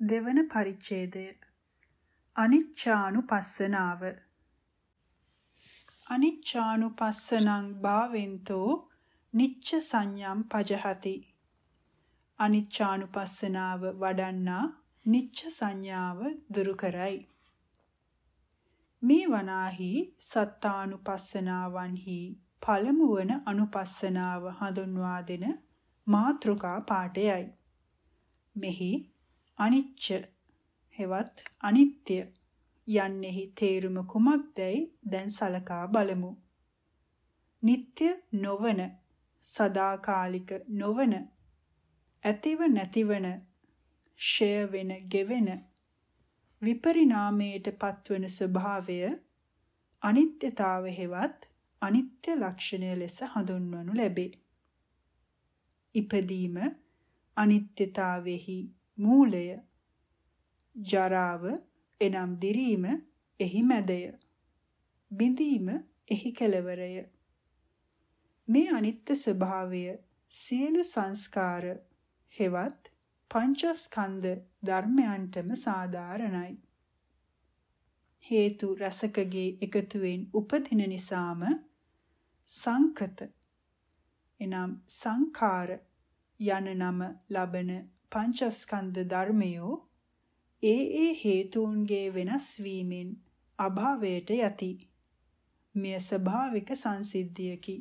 දෙවන පරිච්ඡේදය. අනිච්ඡානුපස්සනාව. අනිච්ඡානුපස්සනං භාවෙන්තෝ නිච්ච සංඥම් පජහති. අනිච්ඡානුපස්සනාව වඩන්නා නිච්ච සංඥාව දුරු කරයි. මේ වනාහි සත්තානුපස්සනාවන්හි පළමු වන අනුපස්සනාව හඳුන්වා දෙන මාත්‍රිකා පාඨයයි. මෙහි අනිච්ච හෙවත් අනිත්‍ය යන්නෙහි තේරුම කුමක්දයි දැන් සලකා බලමු. නিত্য නොවන සදාකාලික නොවන ඇතිව නැතිවන ෂය වෙන ගෙවෙන විපරිණාමයට පත්වන ස්වභාවය අනිත්‍යතාව හේවත් අනිත්‍ය ලක්ෂණය ලෙස හඳුන්වනු ලැබේ. ඉපදීම අනිත්‍යතාවෙහි මූලය ජරාව එනම් දිරීම එහි මැදය. බිඳීම එහි කෙලවරය. මේ අනිත්‍ය ස්වභාවය සියලු සංස්කාර හෙවත් පංචස්කන්ධ ධර්මයන්ටම සාධාරණයි. හේතු රසකගේ එකතුවෙන් උපදින නිසාම සංකත එනම් සංඛාර යන නම ලබන පංචස්කන්ධ ධර්මයෝ ඒ ඒ හේතුන්ගේ වෙනස් වීමෙන් අභාවයට යති. මෙය ස්වභාවික සංසිද්ධියකි.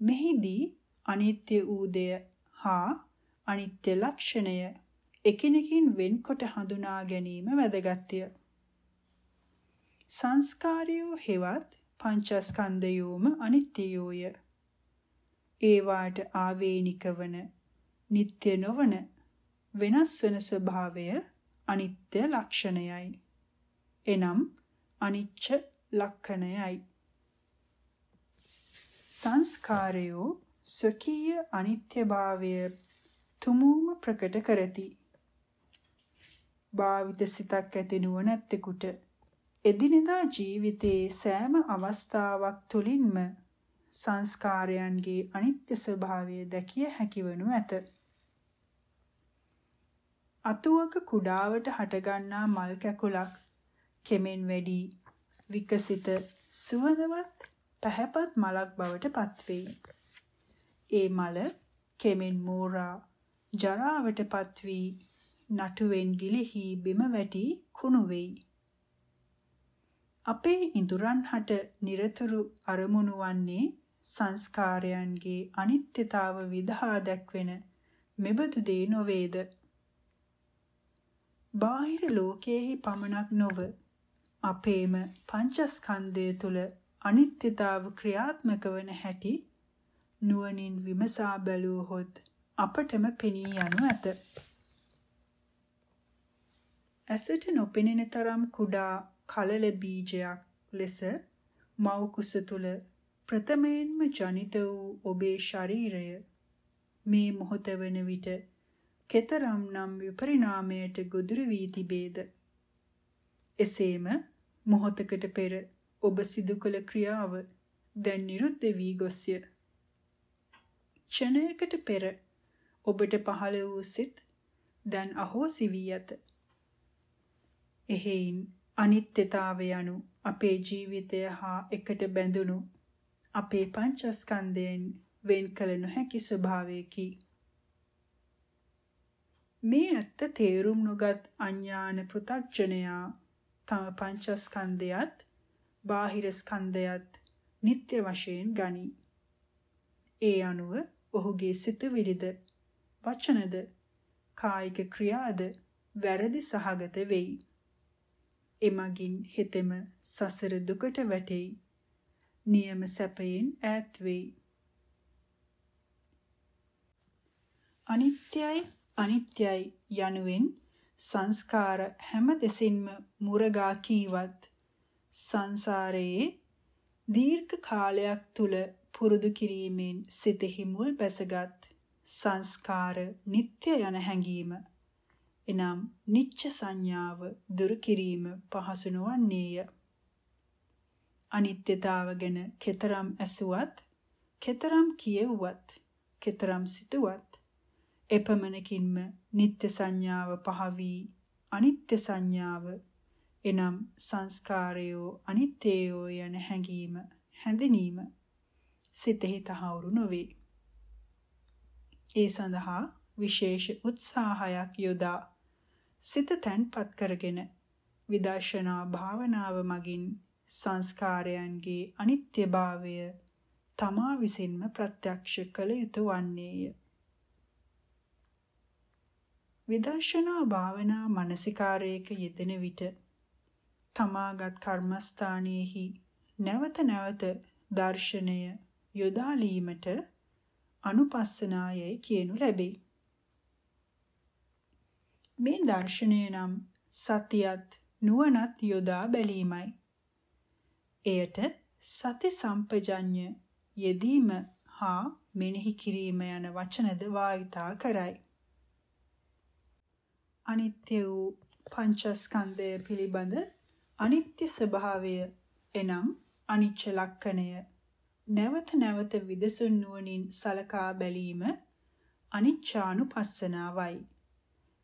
මෙහිදී අනිත්‍ය ඌදය හා අනිත්‍ය ලක්ෂණය එකිනෙකින් වෙන්කොට හඳුනා ගැනීම වැදගත්ය. සංස්කාරයෝ හෙවත් පංචස්කන්ධයෝම අනිත්‍යයෝය. ඒවාට ආවේනික වන නিত্য නොවන වෙනස් වෙන ස්වභාවය අනිත්‍ය ලක්ෂණයයි. එනම් අනිච්ච ලක්ෂණයයි. සංස්කාරයෝ ස්වකීය අනිත්‍යභාවය තුමූම ප්‍රකට කරති. භාවිත සිතක් ඇති නුවණැත්තෙකුට එදිනෙදා ජීවිතයේ සෑම අවස්ථාවක් තුලින්ම සංස්කාරයන්ගේ අනිත්‍ය ස්වභාවය දැකිය හැකිවනු ඇත. අතුවක කුඩාවට හටගන්නා මල් කැකුලක් කෙමෙන් වැඩි විකසිත සුවඳවත් පැහැපත් මලක් බවට පත්වෙයි. ඒ මල කෙමෙන් මෝරා ජරාවට පත්වී නටුවෙන් ගිලිහි බිම වැටි කුණු වෙයි. අපේ ඉඳුරන් හට নিরතුරු අරමුණු වන්නේ සංස්කාරයන්ගේ අනිත්‍යතාව විදහා දැක්වෙන මෙබඳු දේ නොවේද? බාහිර ලෝකයේහි පමණක් නොව අපේම පංචස්කන්ධය තුල අනිත්‍යතාව ක්‍රියාත්මක වන හැටි නුවණින් විමසා බැලුවහොත් අපටම පෙනී යනු ඇත. ඇසට නොපෙනෙන තරම් කුඩා කලල බීජයක් ලෙස මව් කුස තුල ප්‍රථමයෙන්ම ජනිත වූ ඔබේ ශරීරය මේ මොහොත වන විට කෙතරම් නම් විපරිණාමයට ගොදුරු වී තිබේද? එසේම මොහොතකට පෙර ඔබ සිදු කළ ක්‍රියාව දැන් නිරුද්ධ වී ගොස්ය. ක්ෂණයකට පෙර ඔබට පහළ වූ සිත් දැන් අහෝසි වී ඇත. එහෙයින් අනිත්‍යතාවය යනු අපේ ජීවිතය හා එකට බැඳුණු අපේ පංචස්කන්ධයෙන් වෙන් කළ නොහැකි ස්වභාවයකි. මේ ඇත්ත තේරුම් නොගත් අඥාන පෘ탁ජනයා තම පංචස්කන්ධයත් බාහිර ස්කන්ධයත් නিত্য වශයෙන් ගනී. ඒ අනුව ඔහුගේ සිතුවිලිද වචනද කායික ක්‍රියාද වැරදි සහගත වෙයි. එමගින් හෙතෙම සසර දුකට වැටෙයි. නියම සැපයෙන් ඈත් වෙයි. අනිත්‍යයි අනිත්‍යයි යනුවෙන් සංස්කාර හැම දෙසින්ම මුරගා කීවත් සංසාරයේ දීර්ඝ කාලයක් තුල පුරුදු කිරීමෙන් සිතෙහි මුල් බැසගත් සංස්කාර නিত্য යන හැඟීම. එනම් නිච්ච සංඥාව දුරු කිරීම පහසු නොවන්නේය. අනිත්‍යතාව ගැන කතරම් ඇසුවත් කතරම් කියෙව්වත් කතරම් සිතුවත් එපමණකින්ම නিত্য සංඥාව පහ වී අනිත්‍ය සංඥාව එනම් සංස්කාරයෝ අනිත්‍යයෝ යන හැඟීම හැඳිනීම සිතෙහි තහවුරු නොවේ. ඒ සඳහා විශේෂ උත්සාහයක් යොදා සිත තැන්පත් කරගෙන විදර්ශනා භාවනාව මගින් සංස්කාරයන්ගේ අනිත්‍යභාවය තමා විසින්ම ප්‍රත්‍යක්ෂ කළ යුතු වන්නේය. විදර්ශනා භාවනා මානසිකාරයක යෙදෙන විට තමාගත් කර්මස්ථානයේහි නැවත නැවත දර්ශනය යොදාලීමට අනුපස්සනායයි කියනු ලැබේ. මේ දර්ශනය නම් සතියත් නුවණත් යොදා බැලීමයි. එයට සති සම්පජඤ්ඤ යෙදීම හා මෙනෙහි කිරීම යන වචනද වායිතා කරයි. අනිත්‍ය වූ පංචස්කන්ධය පිළිබඳ අනිත්‍ය ස්වභාවය එනම් අනිච්ච ලක්ෂණය නැවත නැවත විදසුන් නුවණින් සලකා බැලීම අනිච්චානුපස්සනාවයි.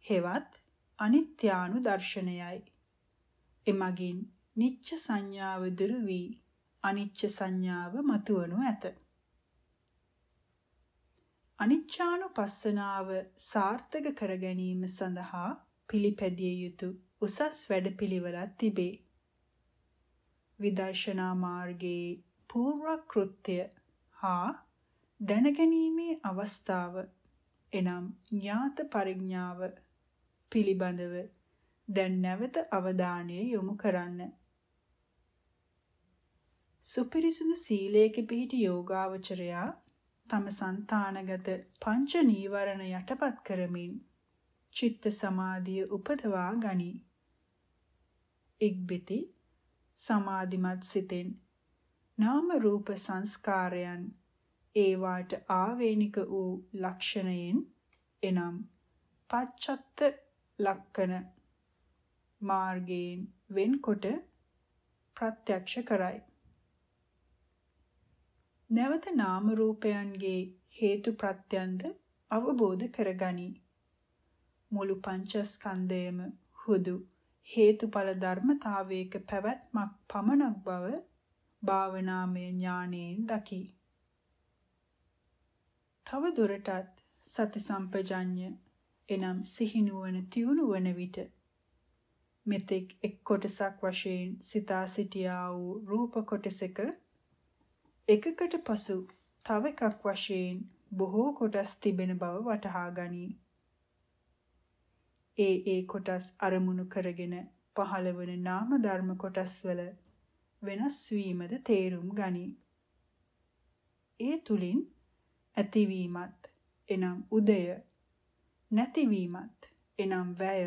හෙවත් අනිත්‍යානු දර්ශනයයි. එමගින් නිච්ච සංඥාව දුරු වී අනිච්ච සංඥාව මතුවනු ඇත. අනිච්චානුපස්සනාව සාර්ථක කර ගැනීම සඳහා පිළිපැදිය යුතු උසස් වැඩපිළිවෙලක් තිබේ. විදර්ශනා මාර්ගයේ పూర్ව කෘත්‍ය හා දැනගැනීමේ අවස්ථාව එනම් ඥාත පරිඥාව පිළිබඳව දැන් නැවත අවධානය යොමු කරන්න. සුපිරිසුදු සීලයක පිහිටි යෝගාවචරයා තම సంతානගත පංච නීවරණ යටපත් කරමින් චිත්ත සමාධිය උපදවා ගනි. ඉක්බිති සමාධිමත් සිතෙන් නාම රූප සංස්කාරයන් ඒවාට ආවේනික වූ ලක්ෂණයෙන් එනම් පච්චත්ත ලක්කන මාර්ගයෙන් වෙන්කොට ප්‍රත්‍යක්ෂ කරයි. නැවත නාම රූපයන්ගේ හේතු ප්‍රත්‍යන්ද අවබෝධ කරගනි. මුළු පංචස්කන්ධයම හුදු හේතුඵල ධර්මතාවයක පැවැත්මක් පමණක් බව භාවනාමය ඥානයෙන් දකි. තව දුරටත් සති සම්පජඤ්ඤ එනම් සිහිනුවන තියුණු වන විට මෙතෙක් එක් කොටසක් වශයෙන් සිතා සිටියා වූ රූප කොටසක එකකට පසු තව එකක් වශයෙන් බොහෝ කොටස් තිබෙන බව වටහා ගනී. ඒ ඒ කොටස් අරමුණු කරගෙන පහළවන නාම ධර්ම කොටස්වල වෙනස් වීමද තේරුම් ගනී. ඒ තුලින් ඇතිවීමත් එනම් උදය නැතිවීමත් එනම් වැය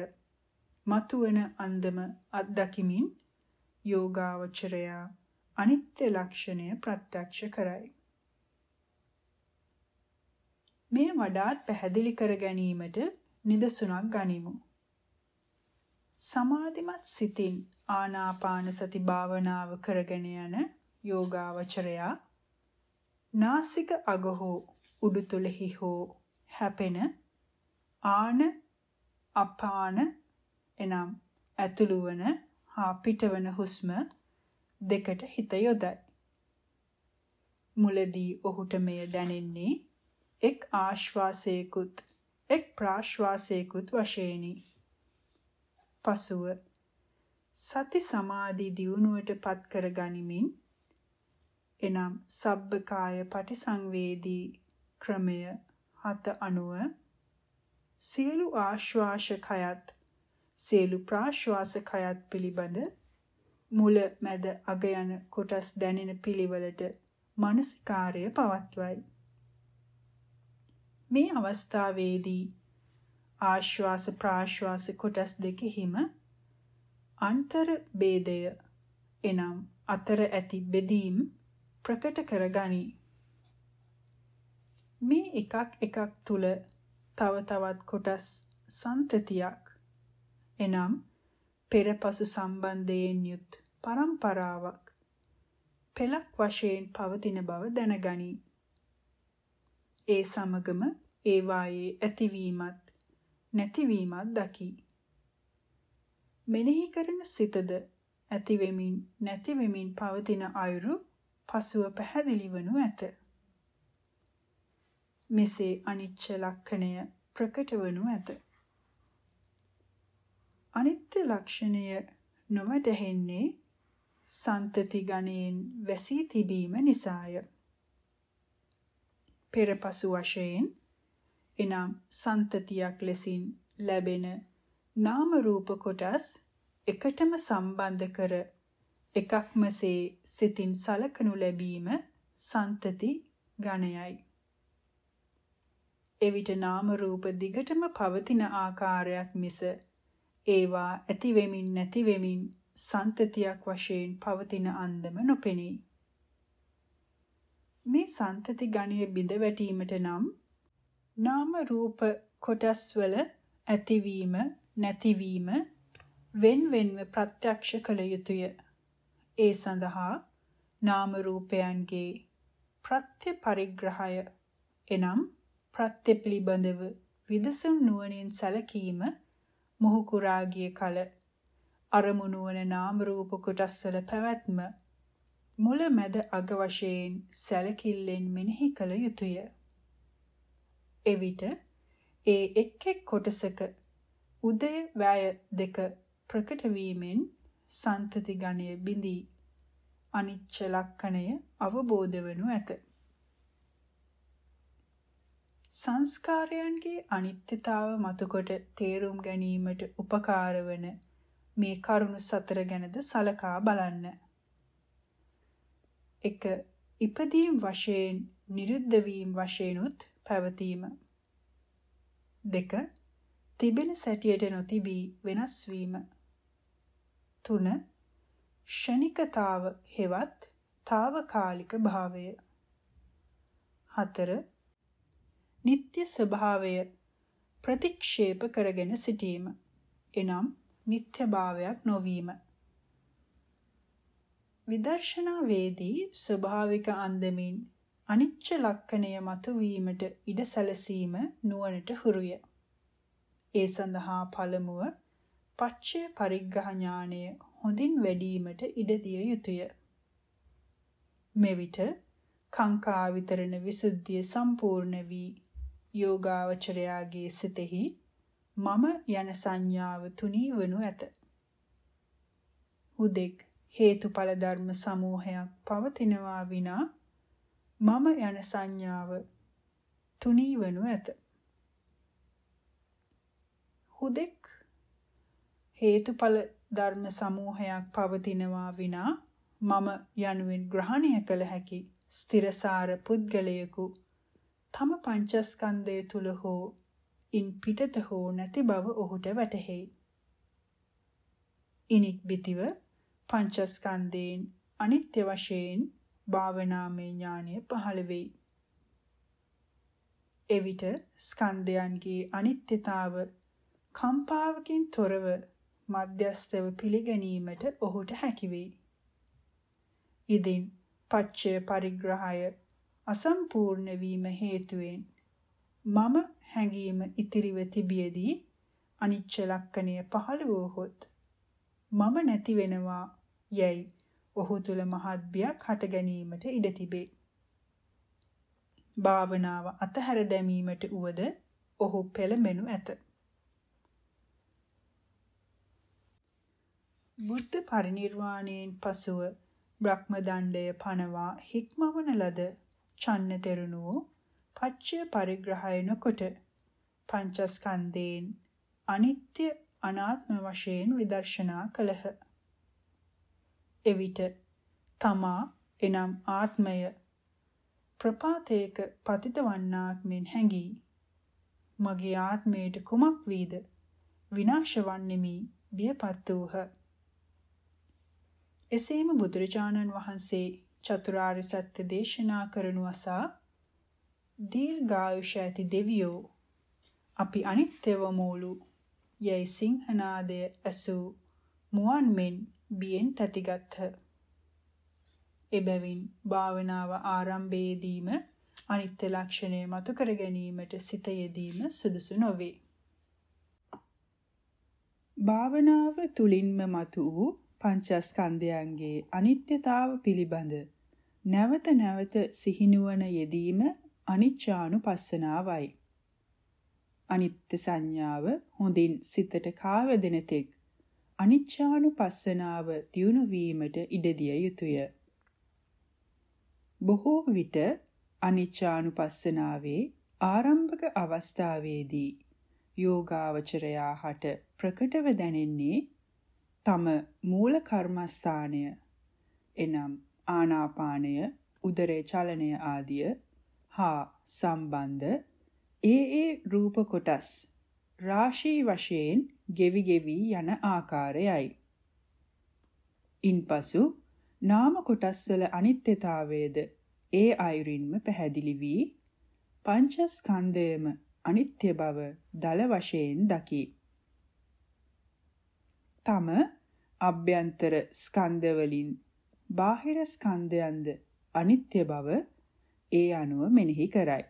මතුවන අන්දම අත්දකිමින් යෝගාවචරයා අනිත්‍ය ලක්ෂණය ප්‍රත්‍යක්ෂ කරයි. මේ වඩාත් පැහැදිලි කර ගැනීමට නිදසුනක් ගනිමු. සමාධිමත් සිතින් ආනාපාන සති භාවනාව කරගෙන යන යෝගාවචරයා නාසික අග හෝ උඩුතොලෙහි හෝ හැපෙන ආන අපාන එනම් ඇතුළු වන හා පිටවන හුස්ම දෙකට හිත යොදයි. මුලදී ඔහුට මෙය දැනෙන්නේ එක් ආශ්වාසයකුත් එක් ප්‍රාශ්වාසයකුත් වශයෙනි. පසුව සති සමාධි දියුණුවට පත් කර ගනිමින් එනම් සබ්බකාය පටිසංවේදී ක්‍රමය හත අනුව සියලු ආශ්වාස කයත් සියලු ප්‍රාශ්වාස කයත් පිළිබඳ මුල මැද අග යන කොටස් දැනෙන පිළිවෙලට මානසිකාර්ය පවත්වයි. මේ අවස්ථාවේදී ආශ්වාස ප්‍රාශ්වාස කොටස් දෙකෙහිම අන්තර් ભેදය එනම් අතර ඇති බෙදීම් ප්‍රකට කරගනි. මේ එකක් එකක් තුල තව තවත් කොටස් සන්තතියක් එනම් පෙරපසු සම්බන්ධයෙන් යුත් පරම්පරාවක් පෙළක් වශයෙන් පවතින බව දැනගනී. ඒ සමගම ඒවායේ ඇතිවීමත් නැතිවීමත් දකි. මෙනෙහි කරන සිතද ඇති වෙමින් නැති වෙමින් පවතින අයුරු පසුව පැහැදිලි වනු ඇත. මෙසේ අනිච්ච ලක්ෂණය ප්‍රකට වනු ඇත. අනිත්‍ය ලක්ෂණය නොවැටහෙන්නේ සන්තති ගණයෙන් වැසී තිබීම නිසාය. පෙරපසු වශයෙන් එනම් සන්තතියක් ලෙසින් ලැබෙන නාම රූප කොටස් එකටම සම්බන්ධ කර එකක්මසේ සිතින් සලකනු ලැබීම සන්තති ගණයයි. එවිට නාම රූප දිගටම පවතින ආකාරයක් මිස ඒවා ඇති වෙමින් නැති වෙමින් සන්තතියක් වශයෙන් පවතින අන්දම නොපෙනේ. මේ සන්තති ගණය බිඳ වැටීමට නම් නාම රූප කොටස් වල ඇතිවීම නැතිවීම wen wenව ප්‍රත්‍යක්ෂ කළ යුතුය. ඒ සඳහා නාම රූපයන්ගේ ප්‍රත්‍ය පරිග්‍රහය එනම් ප්‍රත්‍ය පිළිබඳව විදසුන් නුවණින් සැලකීම මොහු කුරා ගිය කල අරමුණු වන නාම රූප කොටස් වල පැවැත්ම මුල මැද අග වශයෙන් සැලකිල්ලෙන් මෙනෙහි කළ යුතුය. එවිට ඒ එක් එක් කොටසක උදය වැය දෙක ප්‍රකට වීමෙන් සන්තති ගණය බිඳී අනිච්ච ලක්ෂණය අවබෝධ වනු ඇත. සංස්කාරයන්ගේ අනිත්‍යතාව මතුකොට තේරුම් ගැනීමට උපකාර වන මේ කරුණු සතර ගැනද සලකා බලන්න. 1. ඉපදීම් වශයෙන් නිරුද්ධ වීම වශයෙන්ුත් පැවතීම. 2. තිබෙන සැටියට නොතිබී වෙනස් වීම. 3. ෂණිකතාව හෙවත් తాවකාලික භාවය. 4. නিত্য ස්වභාවය ප්‍රතික්ෂේප කරගෙන සිටීම. එනම් නිත්‍යභාවයක් නොවීම. විදර්ශනාවේදී ස්වභාවික අන්දමින් අනිච්ච ලක්ෂණය මතුවීමට ඉඩ සැලසීම නුවණට හුරුය. ඒ සඳහා පළමුව පච්චය පරිග්‍රහ ඥානය හොඳින් වැඩිවීමට ඉඩ දිය යුතුය. මෙවිට කාංකා විතරණ විසුද්ධිය සම්පූර්ණ වී යෝගාවචරයාගේ සිතෙහි මම යන සංඥාව තුනී වනු ඇත. හුදෙක් හේතුඵල ධර්ම සමූහයක් පවතිනවා විනා මම යන සංඥාව තුනී වනු ඇත. හුදෙක් හේතුඵල ධර්ම සමූහයක් පවතිනවා විනා මම යනුවෙන් ග්‍රහණය කළ හැකි ස්ථිරසාර පුද්ගලයෙකු තම පංචස්කන්ධය තුල හෝ ඉන් පිටත හෝ නැති බව ඔහුට වැටහෙයි. ඉනික් බිතිව පංචස්කන්ධයෙන් අනිත්‍ය වශයෙන් භාවනාමය ඥානය පහළ වෙයි. එවිට ස්කන්ධයන්ගේ අනිත්‍යතාව කම්පාවකින් තොරව මධ්‍යස්තව පිළිගැනීමට ඔහුට හැකි වෙයි. ඉදින් පච්චය පරිග්‍රහය අසම්පූර්ණ වීම හේතුවෙන් මම හැඟීම ඉතිරිව තිබියදී අනිච්ච ලක්ෂණය පහළ වූහොත් මම නැති වෙනවා යයි ඔහු තුල මහත් බියක් හට ගැනීමට ඉඩ තිබේ. භාවනාව අතහැර දැමීමට උවද ඔහු පෙළඹෙනු ඇත. බුද්ධ පරිනිර්වාණයෙන් පසුව බ්‍රහ්ම දණ්ඩය පනවා හික්මවන ලද චන්න තෙරණුවෝ පච්චය පරිග්‍රහය නොකොට පංචස්කන්ධයෙන් අනිත්‍ය අනාත්ම වශයෙන් විදර්ශනා කළහ. එවිට තමා එනම් ආත්මය ප්‍රපාතයක පතිත වන්නාක් මෙන් හැඟී මගේ ආත්මයට කුමක් වීද විනාශ වන්නෙමි බියපත් වූහ. එසේම බුදුරජාණන් වහන්සේ චතුරාර්ය සත්‍ය දේශනා කරනු අසා දීර්ඝායුෂ ඇති දෙවියෝ අපි අනිත්‍යවමූලු යයි සිංහනාදය ඇසූ මුවන් මෙන් බියෙන් තැතිගත්හ. එබැවින් භාවනාව ආරම්භයේදීම අනිත්‍ය ලක්ෂණය මතු කර ගැනීමට සිත යෙදීම සුදුසු නොවේ. භාවනාව තුලින්ම මතු වූ පංචස්කන්ධයන්ගේ අනිත්‍යතාව පිළිබඳ නැවත නැවත සිහිනුවන යෙදීම අනිච්චානුපස්සනාවයි. අනිත්‍ය සංඥාව හොඳින් සිතට කාවැදෙන තෙක් අනිච්චානුපස්සනාව දියුණු වීමට ඉඩ දිය යුතුය. බොහෝ විට අනිච්චානුපස්සනාවේ ආරම්භක අවස්ථාවේදී යෝගාවචරයා හට ප්‍රකටව දැනෙන්නේ තම මූල කර්මස්ථානය එනම් ආනාපානය උදරේ චලනය ආදිය හා සම්බන්ධ ඒ ඒ රූප කොටස් රාශී වශයෙන් ගෙවි ගෙවි යන ආකාරයයි. ඉන්පසු නාම කොටස්වල අනිත්‍යතාවයේද ඒ අයුරින්ම පැහැදිලි වී පංචස්කන්ධයම අනිත්‍ය බව දල වශයෙන් දකි. තම අභ්‍යන්තර ස්කන්ධ වලින් බාහිර ස්කන්ධයන්ද අනිත්‍ය බව ඒ අනුව මෙනෙහි කරයි.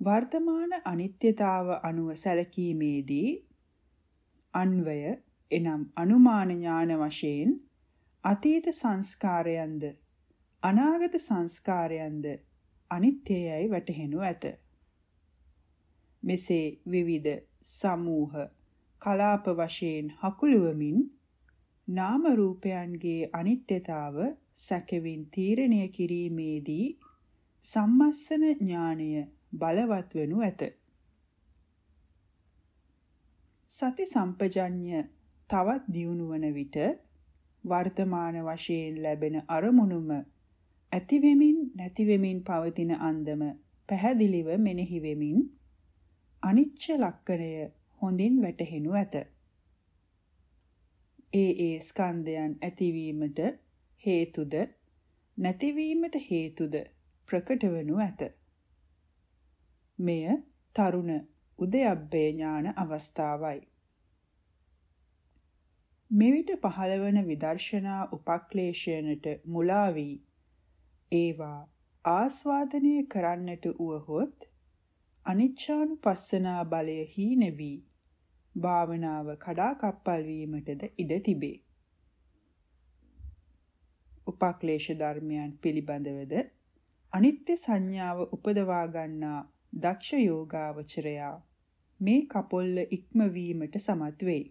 වර්තමාන අනිත්‍යතාව අනුව සැලකීමේදී අන්වය එනම් අනුමාන ඥාන වශයෙන් අතීත සංස්කාරයන්ද අනාගත සංස්කාරයන්ද අනිත්‍යයයි වැටහෙනු ඇත. මෙසේ විවිධ සමූහ කලාප වශයෙන් හකුළුවමින් නාම රූපයන්ගේ අනිත්‍යතාව සැකවින් තීරණය කිරීමේදී සම්මස්සන ඥානය බලවත් වෙනු ඇත. සති සම්පජඤ්ඤ තවත් දියුණු වන විට වර්තමාන වශයෙන් ලැබෙන අරමුණුම ඇති වෙමින් නැති වෙමින් පවතින අන්දම පැහැදිලිව මෙනෙහි වෙමින් අනිච්ච ලක්ෂණය හොඳින් වැටහෙනු ඇත. ඒ ඒ ස්කන්ධයන් ඇතිවීමට හේතුද නැතිවීමට හේතුද ප්‍රකට වනු ඇත. මෙය තරුණ උදයබ්බේ ඥාන අවස්ථාවයි. මෙවිට පහළවන විදර්ශනා උපක්ලේශයනට මුලා වී ඒවා ආස්වාදනය කරන්නට උවහොත් අනිච්චානුපස්සනා බලය හීන වී භාවනාව කඩාකප්පල් වීමටද ඉඩ තිබේ. උපක්ලේශ ධර්මයන් පිළිබඳවද අනිත්‍ය සංඥාව උපදවා ගන්නා දක්ෂ යෝගාවචරයා මේ කපොල්ල ඉක්මවීමට සමත් වෙයි.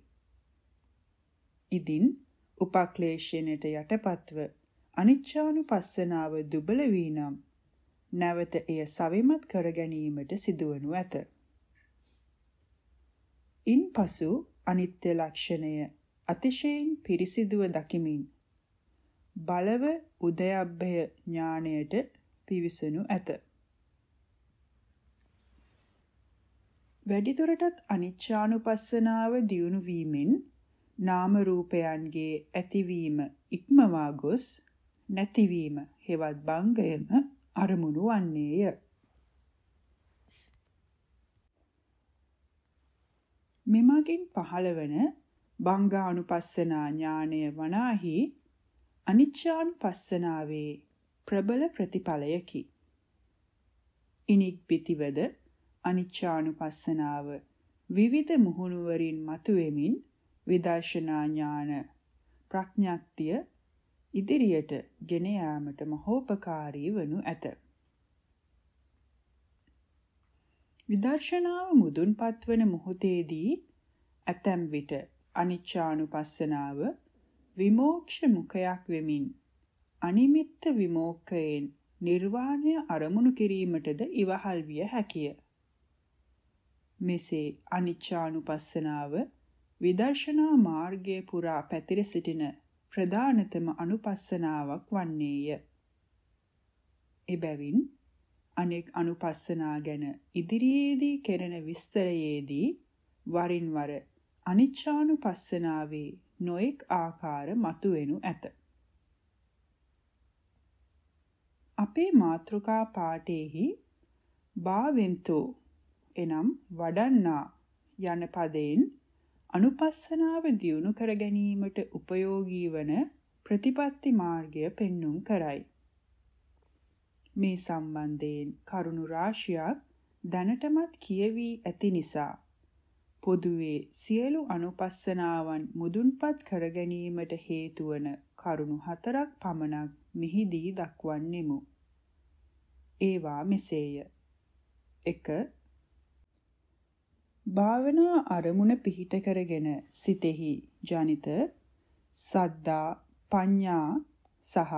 ඉදින් උපක්ලේශයනට යටපත්ව අනිච්චානුපස්සනාව දුබල වී නම් නැවත එය සවිමත් කර ගැනීමට සිදුවනු ඇත. ඉන්පසු අනිත්‍ය ලක්ෂණය අතිශයින් පිරිසිදුව දකිමින් බලව උදයබ්බය ඥාණයට පිවිසනු ඇත. වැඩිදුරටත් අනිච්චානුපස්සනාව දියුණු වීමෙන් නාම රූපයන්ගේ ඇතිවීම ඉක්මවා ගොස් නැතිවීම හෙවත් භංගයම අරමුණු වන්නේය. මෙමගින් පහළවන භංගානුපස්සනා ඥානය වනාහි අනිච්චානුපස්සනාවේ ප්‍රබල ප්‍රතිඵලයකි. ඉනික් පිටිවද අනිච්චානුපස්සනාව විවිධ මුහුණුවරින් මතුවෙමින් විදර්ශනා ඥාන ප්‍රඥාක්තිය ඉදිරියට ගෙන යාමට මහෝපකාරී වනු ඇත. විදර්ශනාව මුදුන්පත් වන මොහොතේදී ඇතැම් විට අනිච්චානුපස්සනාව විමෝක්ෂ මුඛයක් වෙමින් අනිමිත්ත විමෝක්කයෙන් නිර්වාණය අරමුණු කිරීමටද ඉවහල් විය හැකිය. මෙසේ අනිච්චානුපස්සනාව විදර්ශනා මාර්ගයේ පුරා පැතිර සිටින ප්‍රධානතම අනුපස්සනාවක් වන්නේය. එබැවින් අනෙක් අනුපස්සනා ගැන ඉදිරියේදී කෙරෙන විස්තරයේදී වරින් වර අනිච්චානුපස්සනාවේ නොඑක් ආකාර මතුවෙනු ඇත. අපේ මාතෘකා පාඨයේහි භාවෙන්තෝ එනම් වඩන්නා යන පදයෙන් අනුපස්සනාව දියුණු කර ගැනීමට උපයෝගී වන ප්‍රතිපත්ති මාර්ගය පෙන්눔 කරයි. මේ සම්බන්ධයෙන් කරුණු රාශියක් දැනටමත් කියවි ඇති නිසා පොදුවේ සියලු අනුපස්සනාවන් මුදුන්පත් කර ගැනීමට හේතු වන කරුණු හතරක් පමණක් මෙහිදී දක්වන්නෙමු. ඒවා මෙසේය. 1. භාවනා අරමුණ පිහිට කරගෙන සිතෙහි ජනිත සද්දා පඤ්ඤා සහ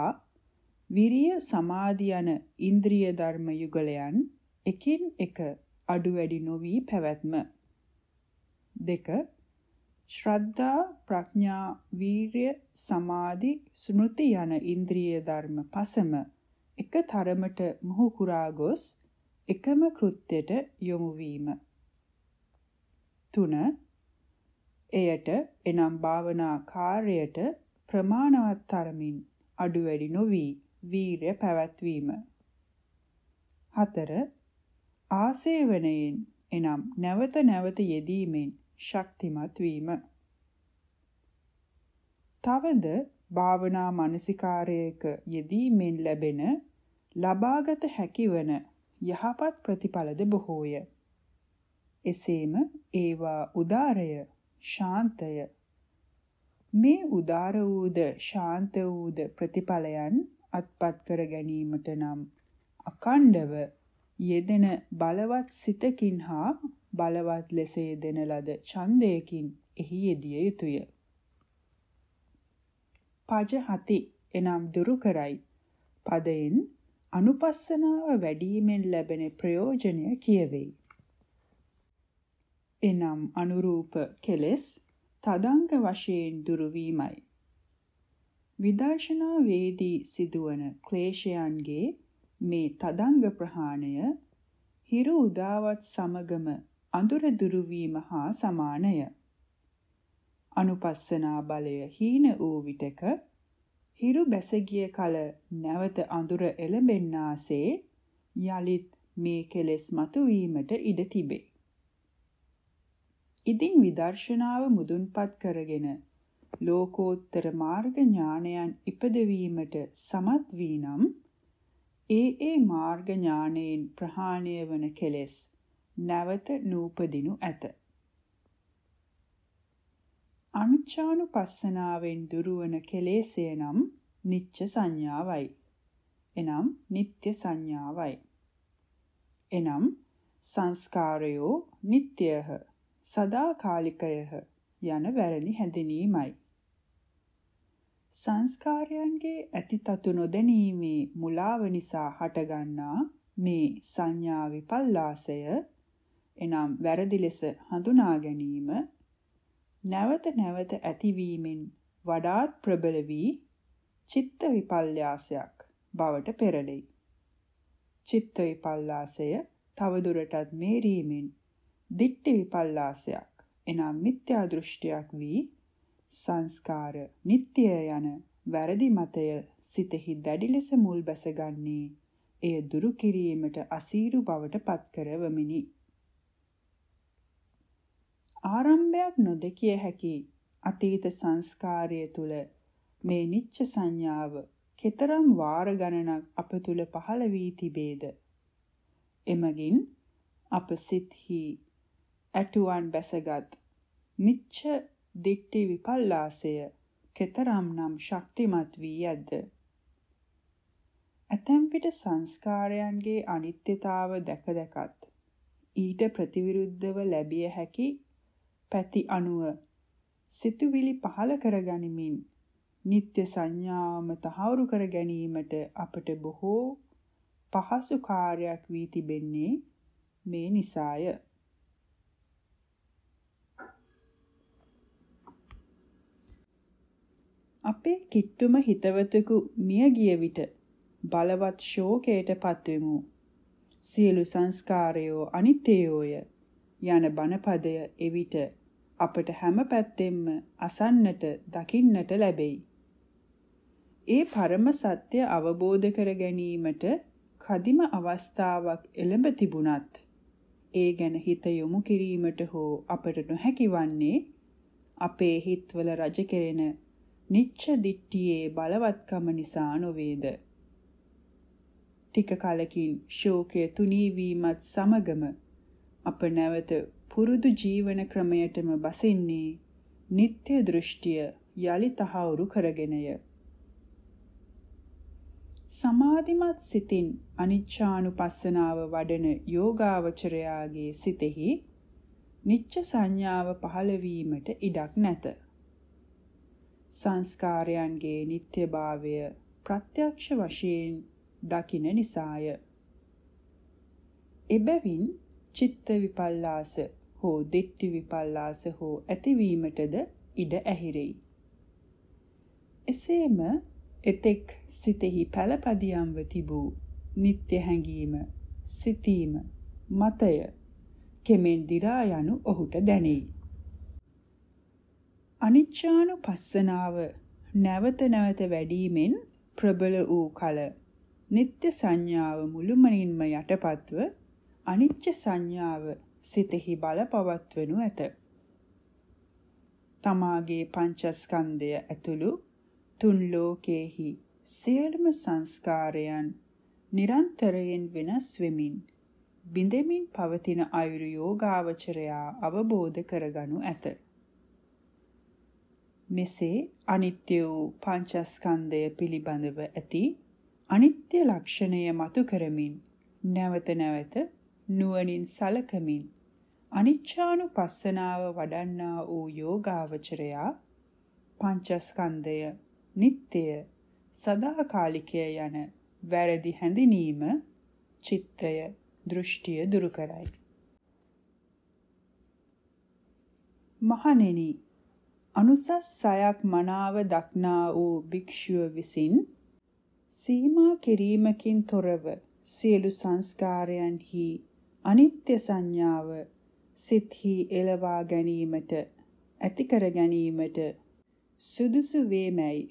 විරිය සමාධි යන ඉන්ද්‍රිය ධර්ම යුගලයන් එකින් එක අඩු වැඩි නොවි පැවැත්ම. දෙක ශ්‍රද්ධා ප්‍රඥා වීරිය සමාධි ස්මෘති යන ඉන්ද්‍රිය ධර්ම පසම එක තරමට මොහු කුරා ගොස් එකම කෘත්‍යයට යොමු වීම. තුන එයට එනම් භාවනා කාර්යයට ප්‍රමාණවත් තරමින් අඩු වැඩි නොවි වීරය පැවැත්වීම හතර ආසේවනයෙන් එනම් නැවත නැවත යෙදීමෙන් ශක්තිමත් වීම. තවද භාවනා මානසිකාරයක යෙදීමෙන් ලැබෙන ලබාගත හැකිවන යහපත් ප්‍රතිඵලද බොහෝය. එසේම ඒවා උදාරය, ශාන්තය. මේ උදාර වූද ශාන්ත වූද ප්‍රතිඵලයන් අත්පත් කර ගැනීමට නම් අකණ්ඩව යෙදෙන බලවත් සිතකින් හා බලවත් ලෙස යෙදෙන ලද ඡන්දයකින් එහි යෙදිය යුතුය. පජ හති එනම් දුරු කරයි. පදයෙන් අනුපස්සනාව වැඩිවීමෙන් ලැබෙන ප්‍රයෝජනය කියවෙයි. එනම් අනුරූප කෙලෙස් තදංග වශයෙන් දුරු වීමයි. විදර්ශනා වේදී සිදුවන ක්ලේශයන්ගේ මේ තදංග ප්‍රහාණය හිරු උදාවත් සමගම අඳුර දුරු වීම හා සමානය. අනුපස්සනා බලය හීන වූ විටක හිරු බැසගිය කල නැවත අඳුර එළඹෙන්නාසේ යලිත් මේ කෙලෙස් මතුවීමට ඉඩ තිබේ. ඉදින් විදර්ශනාව මුදුන්පත් කරගෙන ලෝකෝත්තර මාර්ග ඥානයන් ඉපදවීමට සමත් වී නම් ඒ ඒ මාර්ග ඥානයෙන් ප්‍රහාණය වන කෙලෙස් නැවත නූපදිනු ඇත. අනුච්චානුපස්සනාවෙන් දුරවන කෙලෙසය නම් නිච්ච සංඥාවයි. එනම් නিত্য සංඥාවයි. එනම් සංස්කාරයෝ නිට්ටයහ සදාකාලිකයහ යන වැරදි හැඳිනීමයි. සංස්කාරයන්ගේ ඇතිතතු නොදැනීමේ මුලාව නිසා හටගන්නා මේ සංඥා විපල්ලාසය එනම් වැරදි ලෙස හඳුනා ගැනීම නැවත නැවත ඇතිවීමෙන් වඩාත් ප්‍රබල වී චිත්ත විපල්යාසයක් බවට පෙරළෙයි. චිත්ත විපල්ලාසය තවදුරටත් මේරීමෙන් දිට්ඨි විපල්ලාසයක් එනම් මිත්‍යා දෘෂ්ටියක් වී සංස්කාර නিত্য යන වැරදි මතය සිතෙහි දැඩි ලෙස මුල් බැසගන්නේ එය දුරු කිරීමට අසීරු බවට පත් කරවමිනි. ආරම්භයක් නොදකිය හැකි අතීත සංස්කාරය තුල මේ නිච්ච සංඥාව කතරම් වාර ගණනක් අප තුල පහළ වී තිබේද එමගින් අප සිත්හි ඇටුවන් බැසගත් නිච්ච දිට්ටි විපල්ලාසය කතරම් නම් ශක්තිමත් වී ඇද්ද ඇතැම් විට සංස්කාරයන්ගේ අනිත්‍යතාව දැක දැකත් ඊට ප්‍රතිවිරුද්ධව ලැබිය හැකි පැති අනුව සිතුවිලි පහල කරගනිමින් නিত্য සංඥාවම තහවුරු කර ගැනීමට අපට බොහෝ පහසු කාර්යයක් වී තිබෙන්නේ මේ නිසාය. අපේ කිට්ටුම හිතවතෙකු මිය ගිය විට බලවත් ශෝකයට පත්වෙමු. සියලු සංස්කාරයෝ අනිත්‍යයෝය යන බණපදය එවිට අපට හැම පැත්තෙම අසන්නට දකින්නට ලැබෙයි. ඒ පරම සත්‍ය අවබෝධ කර ගැනීමට කදිම අවස්ථාවක් එළඹ තිබුණත් ඒ ගැන හිත යොමු කිරීමට හෝ අපට නොහැකි වන්නේ අපේ හිත්වල රජ කෙරෙන නිච්ච දිට්ඨියේ බලවත්කම නිසා නොවේද ටික කලකින් ශෝකය තුනී වීමත් සමගම අප නැවත පුරුදු ජීවන ක්‍රමයටම බසින්නේ නিত্য දෘෂ්ටිය යලි තහවුරු කරගෙනය. සමාධිමත් සිතින් අනිච්ඡානුපස්සනාව වඩන යෝගාවචරයාගේ සිතෙහි නිච්ච සංඥාව පහළ වීමට ඉඩක් නැත. සංස්කාරයන්ගේ නිත්‍යභාවය ප්‍රත්‍යක්ෂ වශයෙන් දකින නිසාය. එබැවින් චිත්ත විපල්ලාස හෝ දිට්ඨි විපල්ලාස හෝ ඇතිවීමටද ඉඩ ඇහිරෙයි. එසේම එතෙක් සිතෙහි පළපදියම්ව තිබූ නිත්‍ය හැඟීම, සිතීම, මතය කෙමෙන් දිරා යනු ඔහුට දැනෙයි. අනිච්චානුපස්සනාව නැවත නැවත වැඩිමෙන් ප්‍රබල වූ කල නিত্য සංඥාව මුළුමනින්ම යටපත්ව අනිච්ච සංඥාව සිතෙහි බලපවත්වනු ඇත. තමාගේ පංචස්කන්ධය ඇතුළු තුන් ලෝකේහි සියලුම සංස්කාරයන් නිරන්තරයෙන් වෙනස් වෙමින් බිඳෙමින් පවතින අයුරු යෝගාවචරයා අවබෝධ කරගනු ඇත. මෙසේ අනිත්‍ය වූ පංචස්කන්ධය පිළිබඳව ඇති අනිත්‍ය ලක්ෂණය මතු කරමින් නැවත නැවත නුවණින් සලකමින් අනිච්චානුපස්සනාව වඩන්නා වූ යෝගාවචරයා පංචස්කන්ධය නිට්ටය සදාකාලිකය යන වැරදි හැඳිනීම චිත්තය දෘෂ්ටිය දුරු කරයි. මහණෙනි අනුසස් සයක් මනාව දක්නා වූ භික්ෂුව විසින් සීමා කිරීමකින් තොරව සියලු සංස්කාරයන්හි අනිත්‍ය සංඥාව සිත්හි එළවා ගැනීමට ඇති කර ගැනීමට සුදුසු වේමැයි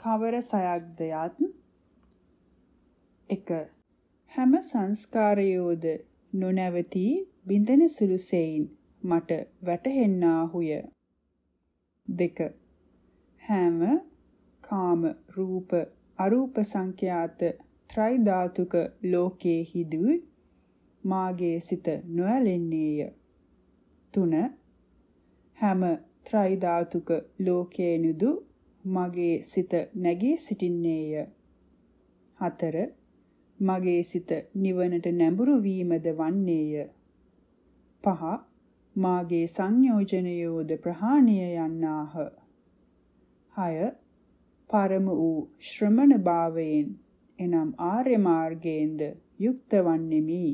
කවර සයක්ද යත්? 1 හැම සංස්කාරයෝද නොනවති බින්දන සුළුසෙයින් මට වැටහෙන්නාහුය. දෙක හැම කාම රූප අරූප සංඛ්‍යාත ත්‍රිධාතුක ලෝකයේහිදී මාගේ සිත නොඇලෙන්නේය. 3 හැම ත්‍රිධාතුක ලෝකේනුදු මගේ සිත නැගී සිටින්නේය. 4 මගේ සිත නිවනට නැඹුරු වීමද වන්නේය. 5 මාගේ සංයෝජනයෝද ප්‍රහාණය යන්නාහ. 6. පරම වූ ශ්‍රමණ භාවයෙන් එනම් ආර්ය මාර්ගයෙන්ද යුක්ත වන්නෙමි.